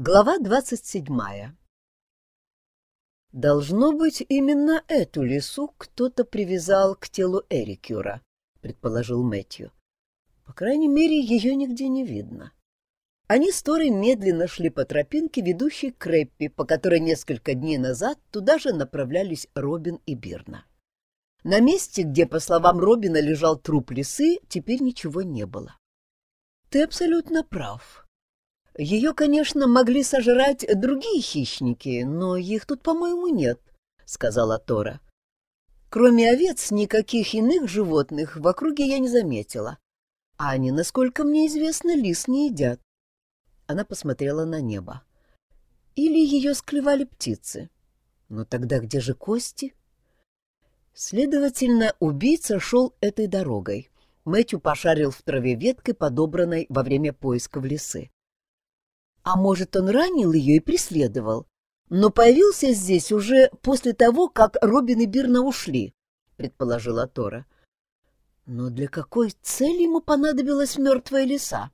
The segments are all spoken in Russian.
Глава двадцать седьмая «Должно быть, именно эту лису кто-то привязал к телу Эрикюра», — предположил Мэтью. «По крайней мере, ее нигде не видно». Они с Торой медленно шли по тропинке, ведущей к Рэппи, по которой несколько дней назад туда же направлялись Робин и Бирна. На месте, где, по словам Робина, лежал труп лисы, теперь ничего не было. «Ты абсолютно прав», ее, конечно, могли сожрать другие хищники, но их тут, по-моему, нет, — сказала Тора. Кроме овец, никаких иных животных в округе я не заметила. А они, насколько мне известно, лис не едят. Она посмотрела на небо. Или ее склевали птицы. Но тогда где же кости? Следовательно, убийца шел этой дорогой. Мэтью пошарил в траве веткой, подобранной во время поиска в лесы. А может, он ранил ее и преследовал, но появился здесь уже после того, как Робин и Бирна ушли, — предположила Тора. Но для какой цели ему понадобилась мертвая лиса?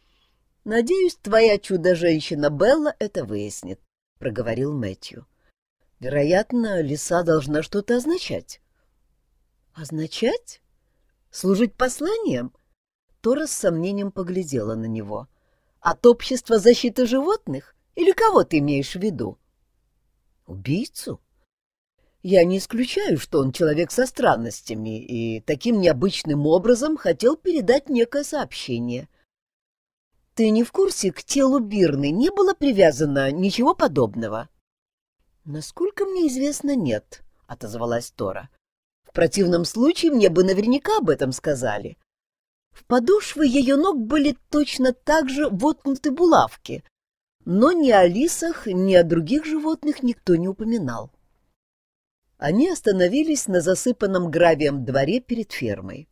— Надеюсь, твоя чудо-женщина Белла это выяснит, — проговорил Мэтью. — Вероятно, лиса должна что-то означать. — Означать? Служить посланием? Тора с сомнением поглядела на него — от общества защиты животных? Или кого ты имеешь в виду? Убийцу? Я не исключаю, что он человек со странностями и таким необычным образом хотел передать некое сообщение. Ты не в курсе, к телу Бирны не было привязано ничего подобного? Насколько мне известно, нет, — отозвалась Тора. В противном случае мне бы наверняка об этом сказали. В подошвы ее ног были точно так же воткнуты булавки, но ни о лисах, ни о других животных никто не упоминал. Они остановились на засыпанном гравием дворе перед фермой.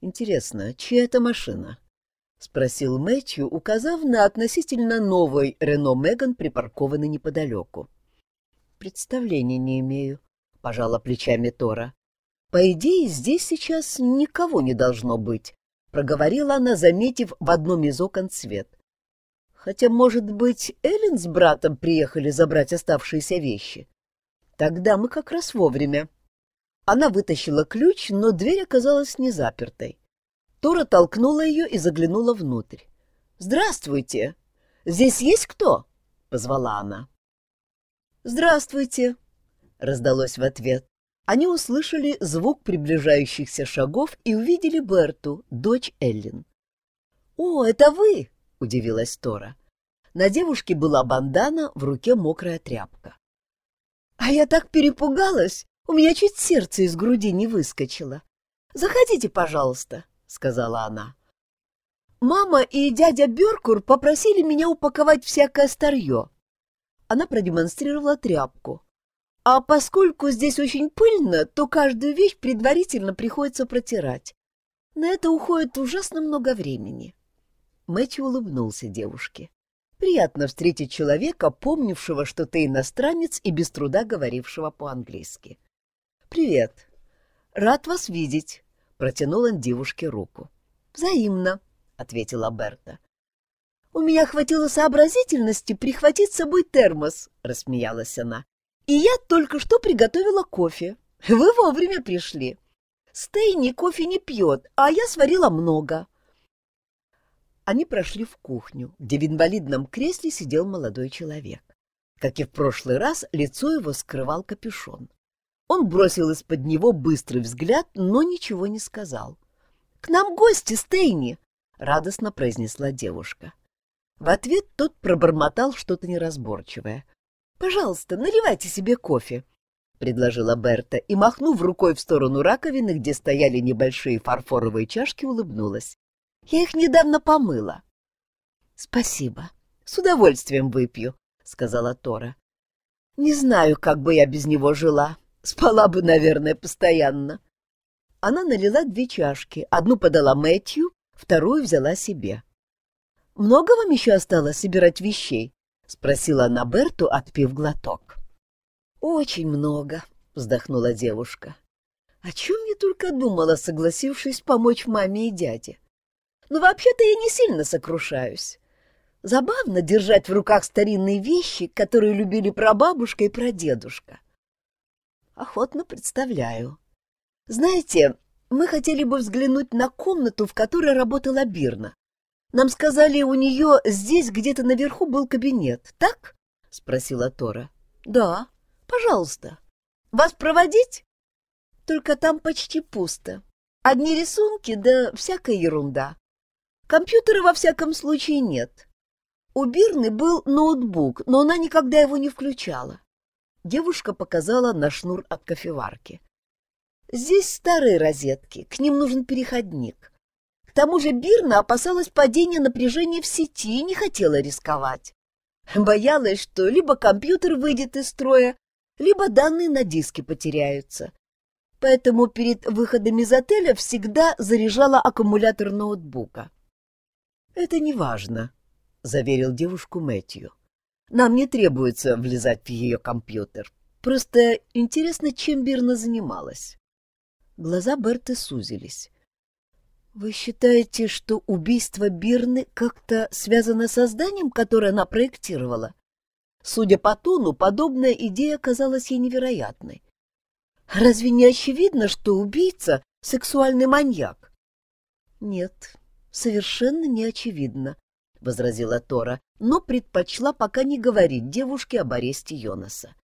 «Интересно, чья это машина?» — спросил Мэтью, указав на относительно новый Рено Меган, припаркованный неподалеку. «Представления не имею», — пожала плечами Тора. «По идее, здесь сейчас никого не должно быть, проговорила она, заметив в одном из окон свет. Хотя, может быть, Эллен с братом приехали забрать оставшиеся вещи. Тогда мы как раз вовремя. Она вытащила ключ, но дверь оказалась не запертой. Тора толкнула ее и заглянула внутрь. «Здравствуйте! Здесь есть кто?» — позвала она. «Здравствуйте!» — раздалось в ответ они услышали звук приближающихся шагов и увидели Берту, дочь Эллин. «О, это вы!» — удивилась Тора. На девушке была бандана, в руке мокрая тряпка. «А я так перепугалась! У меня чуть сердце из груди не выскочило. Заходите, пожалуйста», — сказала она. «Мама и дядя Беркур попросили меня упаковать всякое старье». Она продемонстрировала тряпку. А поскольку здесь очень пыльно, то каждую вещь предварительно приходится протирать. На это уходит ужасно много времени. Мэтью улыбнулся девушке. Приятно встретить человека, помнившего, что ты иностранец и без труда говорившего по-английски. «Привет. Рад вас видеть», — протянул он девушке руку. «Взаимно», — ответила Берта. «У меня хватило сообразительности прихватить с собой термос», — рассмеялась она. И я только что приготовила кофе. Вы вовремя пришли. Стейни кофе не пьет, а я сварила много. Они прошли в кухню, где в инвалидном кресле сидел молодой человек. Как и в прошлый раз, лицо его скрывал капюшон. Он бросил из-под него быстрый взгляд, но ничего не сказал. — К нам гости, Стейни! — радостно произнесла девушка. В ответ тот пробормотал что-то неразборчивое. Пожалуйста, наливайте себе кофе, — предложила Берта и, махнув рукой в сторону раковины, где стояли небольшие фарфоровые чашки, улыбнулась. Я их недавно помыла. — Спасибо. С удовольствием выпью, — сказала Тора. — Не знаю, как бы я без него жила. Спала бы, наверное, постоянно. Она налила две чашки. Одну подала Мэтью, вторую взяла себе. — Много вам еще осталось собирать вещей? — спросила она Берту, отпив глоток. «Очень много», — вздохнула девушка. «О чем я только думала, согласившись помочь маме и дяде? Но вообще-то я не сильно сокрушаюсь. Забавно держать в руках старинные вещи, которые любили прабабушка и прадедушка. Охотно представляю. Знаете, мы хотели бы взглянуть на комнату, в которой работала Бирна. Нам сказали, у нее здесь где-то наверху был кабинет, так? — спросила Тора. — Да, пожалуйста. Вас проводить? Только там почти пусто. Одни рисунки, да всякая ерунда. Компьютера во всяком случае нет. У Бирны был ноутбук, но она никогда его не включала. Девушка показала на шнур от кофеварки. Здесь старые розетки, к ним нужен переходник. К тому же Бирна опасалась падения напряжения в сети и не хотела рисковать. Боялась, что либо компьютер выйдет из строя, либо данные на диске потеряются. Поэтому перед выходом из отеля всегда заряжала аккумулятор ноутбука. «Это не важно», — заверил девушку Мэтью. «Нам не требуется влезать в ее компьютер. Просто интересно, чем Бирна занималась». Глаза Берты сузились. «Вы считаете, что убийство Бирны как-то связано с зданием, которое она проектировала?» Судя по тону, подобная идея казалась ей невероятной. «Разве не очевидно, что убийца — сексуальный маньяк?» «Нет, совершенно не очевидно», — возразила Тора, но предпочла пока не говорить девушке об аресте Йонаса.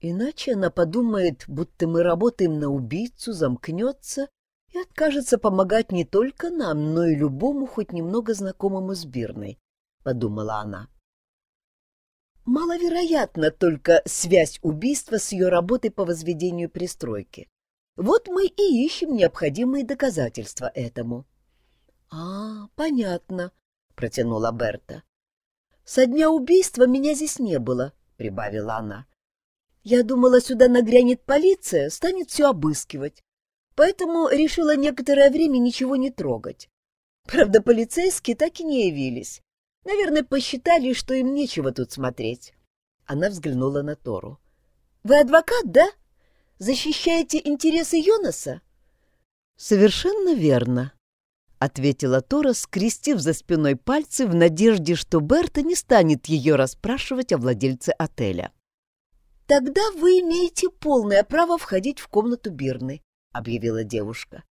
Иначе она подумает, будто мы работаем на убийцу, замкнется и откажется помогать не только нам, но и любому хоть немного знакомому с Бирной, — подумала она. Маловероятно только связь убийства с ее работой по возведению пристройки. Вот мы и ищем необходимые доказательства этому. — А, понятно, — протянула Берта. — Со дня убийства меня здесь не было, — прибавила она. Я думала, сюда нагрянет полиция, станет все обыскивать. Поэтому решила некоторое время ничего не трогать. Правда, полицейские так и не явились. Наверное, посчитали, что им нечего тут смотреть. Она взглянула на Тору. — Вы адвокат, да? Защищаете интересы Йонаса? — Совершенно верно, — ответила Тора, скрестив за спиной пальцы в надежде, что Берта не станет ее расспрашивать о владельце отеля. «Тогда вы имеете полное право входить в комнату Бирны», — объявила девушка.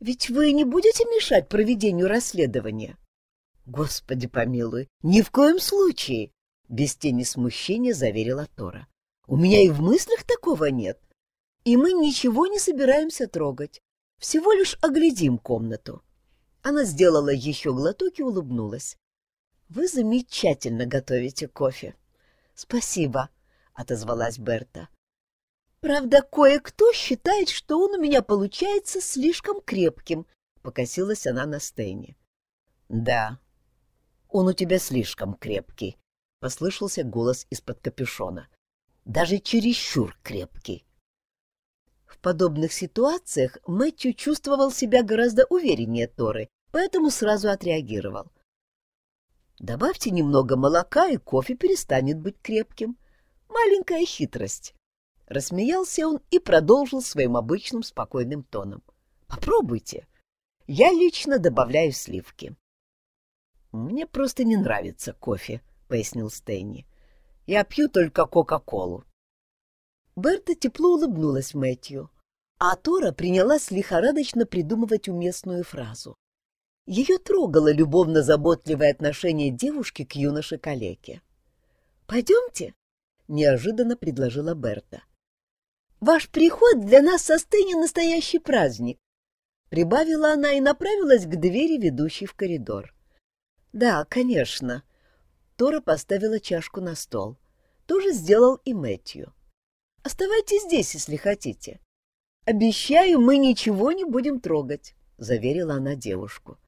«Ведь вы не будете мешать проведению расследования?» «Господи помилуй, ни в коем случае!» — без тени смущения заверила Тора. «У меня и в мыслях такого нет. И мы ничего не собираемся трогать. Всего лишь оглядим комнату». Она сделала еще глоток и улыбнулась. «Вы замечательно готовите кофе». «Спасибо», отозвалась Берта. Правда, кое-кто считает, что он у меня получается слишком крепким, покосилась она на Стейне. Да, он у тебя слишком крепкий, послышался голос из-под капюшона. Даже чересчур крепкий. В подобных ситуациях Мэтью чувствовал себя гораздо увереннее Торы, поэтому сразу отреагировал. Добавьте немного молока, и кофе перестанет быть крепким. Маленькая хитрость. Рассмеялся он и продолжил своим обычным спокойным тоном. Попробуйте. Я лично добавляю сливки. Мне просто не нравится кофе, пояснил Стэнни. Я пью только Кока-Колу. Берта тепло улыбнулась Мэтью, а Тора принялась лихорадочно придумывать уместную фразу. Ее трогало любовно-заботливое отношение девушки к юноше-калеке. «Пойдемте», — неожиданно предложила Берта. «Ваш приход для нас со настоящий праздник!» Прибавила она и направилась к двери, ведущей в коридор. «Да, конечно». Тора поставила чашку на стол. Тоже сделал и Мэтью. «Оставайтесь здесь, если хотите. Обещаю, мы ничего не будем трогать», — заверила она девушку.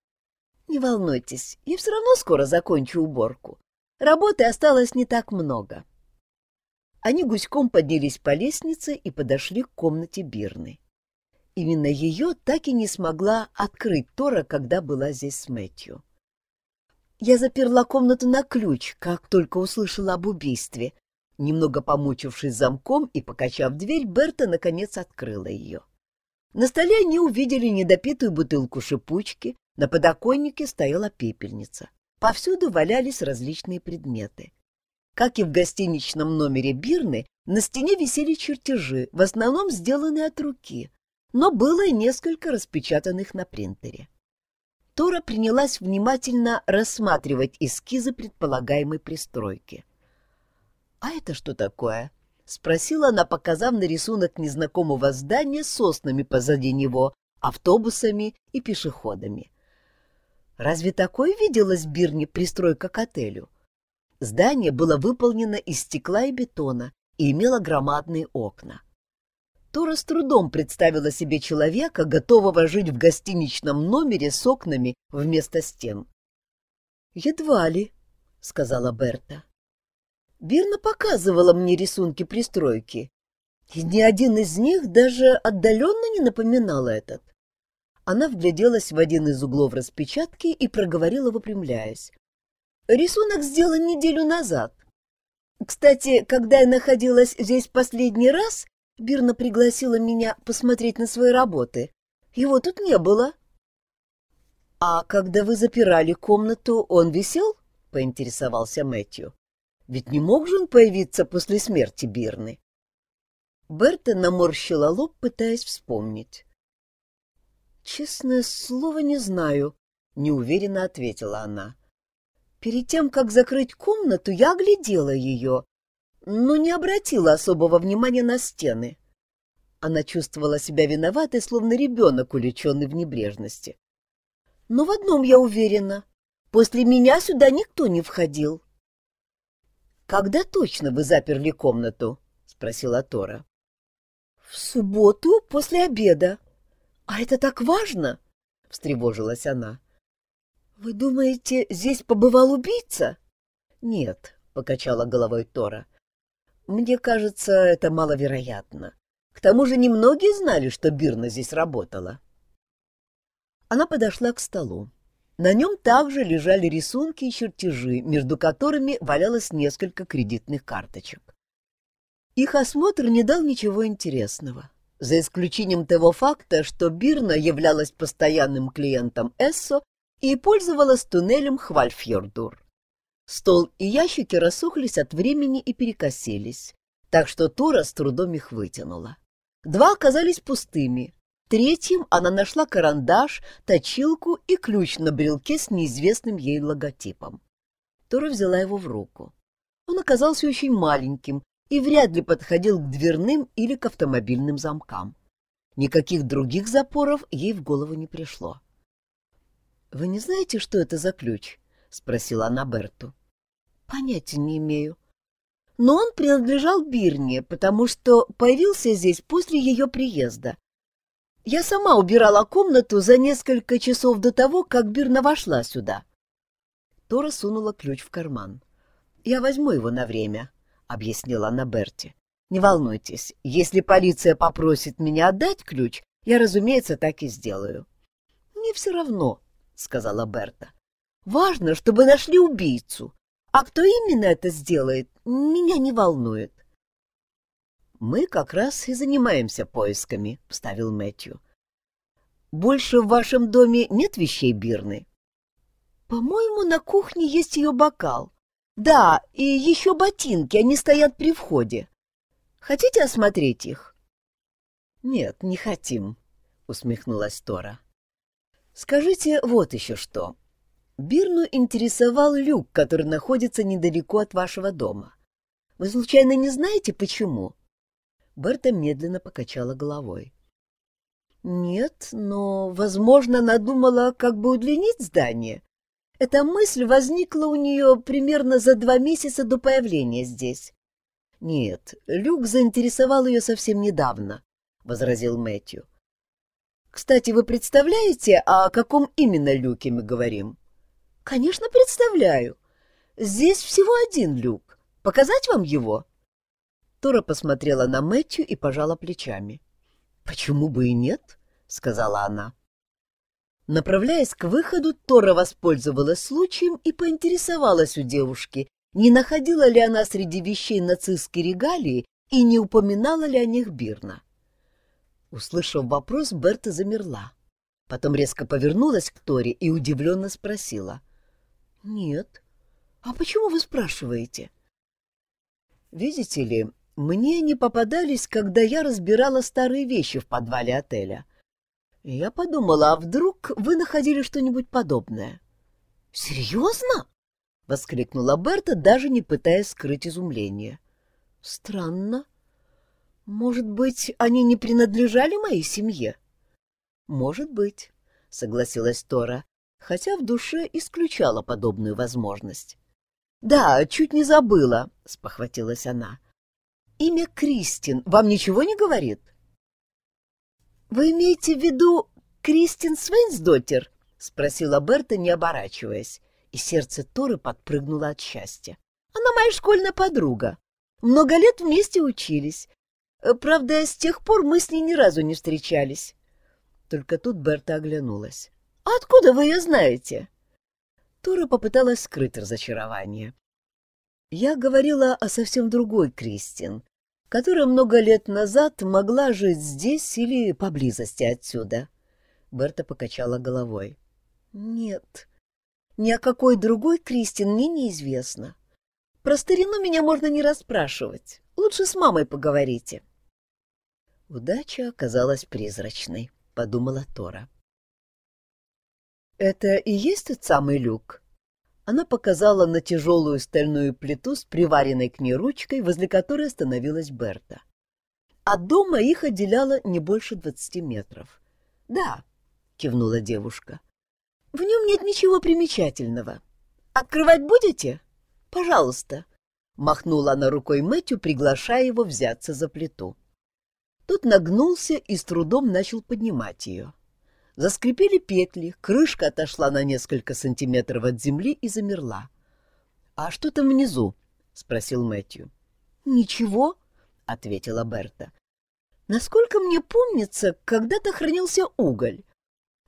«Не волнуйтесь, я все равно скоро закончу уборку. Работы осталось не так много». Они гуськом поднялись по лестнице и подошли к комнате Бирны. Именно ее так и не смогла открыть Тора, когда была здесь с Мэтью. Я заперла комнату на ключ, как только услышала об убийстве. Немного помучившись замком и покачав дверь, Берта наконец открыла ее. На столе они увидели недопитую бутылку шипучки, на подоконнике стояла пепельница. Повсюду валялись различные предметы. Как и в гостиничном номере Бирны, на стене висели чертежи, в основном сделанные от руки, но было и несколько распечатанных на принтере. Тора принялась внимательно рассматривать эскизы предполагаемой пристройки. «А это что такое?» — спросила она, показав на рисунок незнакомого здания с соснами позади него, автобусами и пешеходами. Разве такое виделось в Бирне пристройка к отелю? Здание было выполнено из стекла и бетона и имело громадные окна. Тора с трудом представила себе человека, готового жить в гостиничном номере с окнами вместо стен. «Едва ли», — сказала Берта. Бирна показывала мне рисунки пристройки, и ни один из них даже отдаленно не напоминал этот. Она вгляделась в один из углов распечатки и проговорила, выпрямляясь. «Рисунок сделан неделю назад. Кстати, когда я находилась здесь последний раз, Бирна пригласила меня посмотреть на свои работы. Его тут не было». «А когда вы запирали комнату, он висел?» — поинтересовался Мэтью. «Ведь не мог же он появиться после смерти Бирны?» Берта наморщила лоб, пытаясь вспомнить. «Честное слово, не знаю», — неуверенно ответила она. «Перед тем, как закрыть комнату, я оглядела ее, но не обратила особого внимания на стены». Она чувствовала себя виноватой, словно ребенок, уличенный в небрежности. «Но в одном я уверена. После меня сюда никто не входил». «Когда точно вы заперли комнату?» — спросила Тора. «В субботу после обеда», «А это так важно?» — встревожилась она. «Вы думаете, здесь побывал убийца?» «Нет», — покачала головой Тора. «Мне кажется, это маловероятно. К тому же немногие знали, что Бирна здесь работала». Она подошла к столу. На нем также лежали рисунки и чертежи, между которыми валялось несколько кредитных карточек. Их осмотр не дал ничего интересного за исключением того факта, что Бирна являлась постоянным клиентом Эссо и пользовалась туннелем Хвальфьордур. Стол и ящики рассохлись от времени и перекосились, так что Тура с трудом их вытянула. Два оказались пустыми. Третьим она нашла карандаш, точилку и ключ на брелке с неизвестным ей логотипом. Тура взяла его в руку. Он оказался очень маленьким, и вряд ли подходил к дверным или к автомобильным замкам. Никаких других запоров ей в голову не пришло. — Вы не знаете, что это за ключ? — спросила она Берту. — Понятия не имею. Но он принадлежал Бирне, потому что появился здесь после ее приезда. Я сама убирала комнату за несколько часов до того, как Бирна вошла сюда. Тора сунула ключ в карман. — Я возьму его на время, — объяснила она Берти. «Не волнуйтесь, если полиция попросит меня отдать ключ, я, разумеется, так и сделаю». «Мне все равно», — сказала Берта. «Важно, чтобы нашли убийцу, а кто именно это сделает, меня не волнует». «Мы как раз и занимаемся поисками», — вставил Мэтью. «Больше в вашем доме нет вещей Бирны?» «По-моему, на кухне есть ее бокал», да, и еще ботинки, они стоят при входе. Хотите осмотреть их? Нет, не хотим, усмехнулась Тора. Скажите вот еще что. Бирну интересовал люк, который находится недалеко от вашего дома. Вы случайно не знаете, почему? Берта медленно покачала головой. Нет, но, возможно, надумала, как бы удлинить здание. Эта мысль возникла у нее примерно за два месяца до появления здесь. — Нет, Люк заинтересовал ее совсем недавно, — возразил Мэтью. — Кстати, вы представляете, о каком именно люке мы говорим? — Конечно, представляю. Здесь всего один люк. Показать вам его? Тора посмотрела на Мэтью и пожала плечами. — Почему бы и нет? — сказала она. Направляясь к выходу, Тора воспользовалась случаем и поинтересовалась у девушки, не находила ли она среди вещей нацистской регалии и не упоминала ли о них Бирна. Услышав вопрос, Берта замерла. Потом резко повернулась к Торе и удивленно спросила. Нет. А почему вы спрашиваете? Видите ли, мне не попадались, когда я разбирала старые вещи в подвале отеля. Я подумала, а вдруг вы находили что-нибудь подобное? Серьезно? воскликнула Берта, даже не пытаясь скрыть изумление. Странно. Может быть, они не принадлежали моей семье? Может быть, согласилась Тора, хотя в душе исключала подобную возможность. Да, чуть не забыла, спохватилась она. Имя Кристин вам ничего не говорит? Вы имеете в виду Кристин Свейнсдоттер? спросила Берта, не оборачиваясь и сердце Торы подпрыгнуло от счастья. Она моя школьная подруга. Много лет вместе учились. Э, правда, с тех пор мы с ней ни разу не встречались. Только тут Берта оглянулась. «А откуда вы ее знаете?» Тора попыталась скрыть разочарование. «Я говорила о совсем другой Кристин, которая много лет назад могла жить здесь или поблизости отсюда». Берта покачала головой. «Нет, ни о какой другой Кристин мне неизвестно. Про старину меня можно не расспрашивать. Лучше с мамой поговорите. Удача оказалась призрачной, подумала Тора. Это и есть тот самый люк? Она показала на тяжелую стальную плиту с приваренной к ней ручкой, возле которой остановилась Берта. От дома их отделяло не больше двадцати метров. «Да», — кивнула девушка, в нем нет ничего примечательного. Открывать будете? Пожалуйста. Махнула она рукой Мэтью, приглашая его взяться за плиту. Тот нагнулся и с трудом начал поднимать ее. Заскрипели петли, крышка отошла на несколько сантиметров от земли и замерла. — А что там внизу? — спросил Мэтью. — Ничего, — ответила Берта. — Насколько мне помнится, когда-то хранился уголь.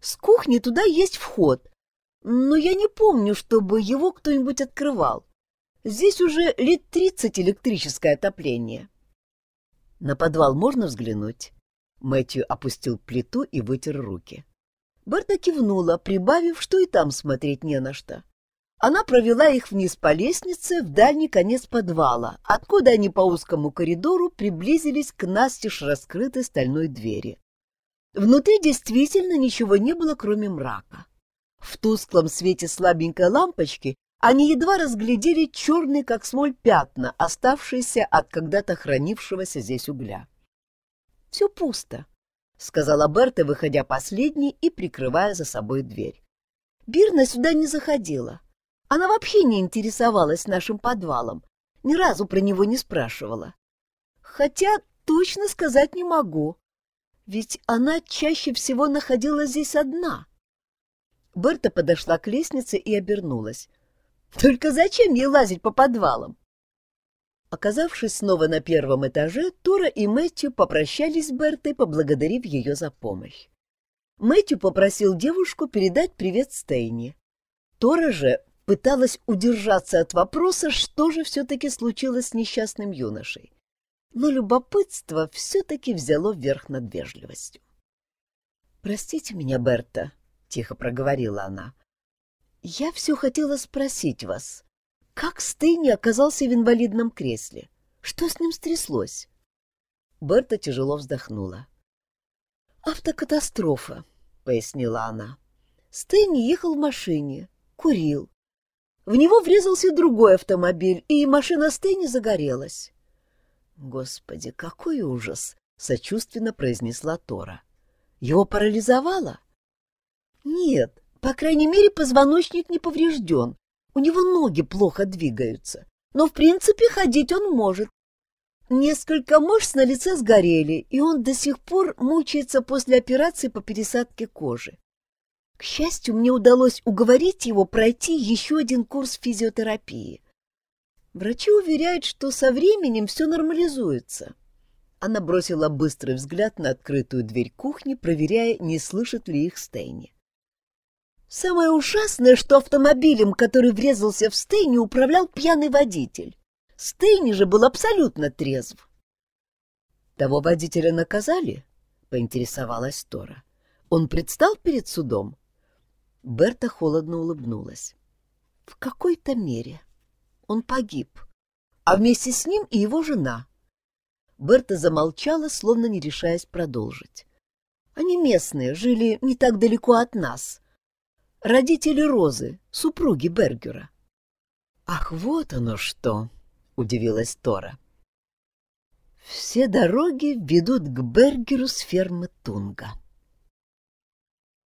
С кухни туда есть вход, но я не помню, чтобы его кто-нибудь открывал. Здесь уже лет тридцать электрическое отопление. На подвал можно взглянуть? Мэтью опустил плиту и вытер руки. Берта кивнула, прибавив, что и там смотреть не на что. Она провела их вниз по лестнице в дальний конец подвала, откуда они по узкому коридору приблизились к настежь раскрытой стальной двери. Внутри действительно ничего не было, кроме мрака. В тусклом свете слабенькой лампочки они едва разглядели черные, как смоль, пятна, оставшиеся от когда-то хранившегося здесь угля. — Все пусто, — сказала Берта, выходя последней и прикрывая за собой дверь. Бирна сюда не заходила. Она вообще не интересовалась нашим подвалом, ни разу про него не спрашивала. Хотя точно сказать не могу, ведь она чаще всего находилась здесь одна. Берта подошла к лестнице и обернулась. Только зачем ей лазить по подвалам? Оказавшись снова на первом этаже, Тора и Мэтью попрощались с Бертой, поблагодарив ее за помощь. Мэтью попросил девушку передать привет Стейни. Тора же пыталась удержаться от вопроса, что же все-таки случилось с несчастным юношей но любопытство все-таки взяло верх над вежливостью. «Простите меня, Берта», — тихо проговорила она. «Я все хотела спросить вас, как Стэнни оказался в инвалидном кресле? Что с ним стряслось?» Берта тяжело вздохнула. «Автокатастрофа», — пояснила она. Стэнни ехал в машине, курил. В него врезался другой автомобиль, и машина Стэнни загорелась. Господи, какой ужас! Сочувственно произнесла Тора. Его парализовало? Нет, по крайней мере, позвоночник не поврежден. У него ноги плохо двигаются. Но, в принципе, ходить он может. Несколько мышц на лице сгорели, и он до сих пор мучается после операции по пересадке кожи. К счастью, мне удалось уговорить его пройти еще один курс физиотерапии. Врачи уверяют, что со временем все нормализуется. Она бросила быстрый взгляд на открытую дверь кухни, проверяя, не слышит ли их Стейни. Самое ужасное, что автомобилем, который врезался в Стейни, управлял пьяный водитель. Стейни же был абсолютно трезв. «Того водителя наказали?» — поинтересовалась Тора. «Он предстал перед судом?» Берта холодно улыбнулась. В какой-то мере. Он погиб, а вместе с ним и его жена. Берта замолчала, словно не решаясь продолжить. Они местные, жили не так далеко от нас. Родители Розы, супруги Бергера. «Ах, вот оно что!» — удивилась Тора. «Все дороги ведут к Бергеру с фермы Тунга».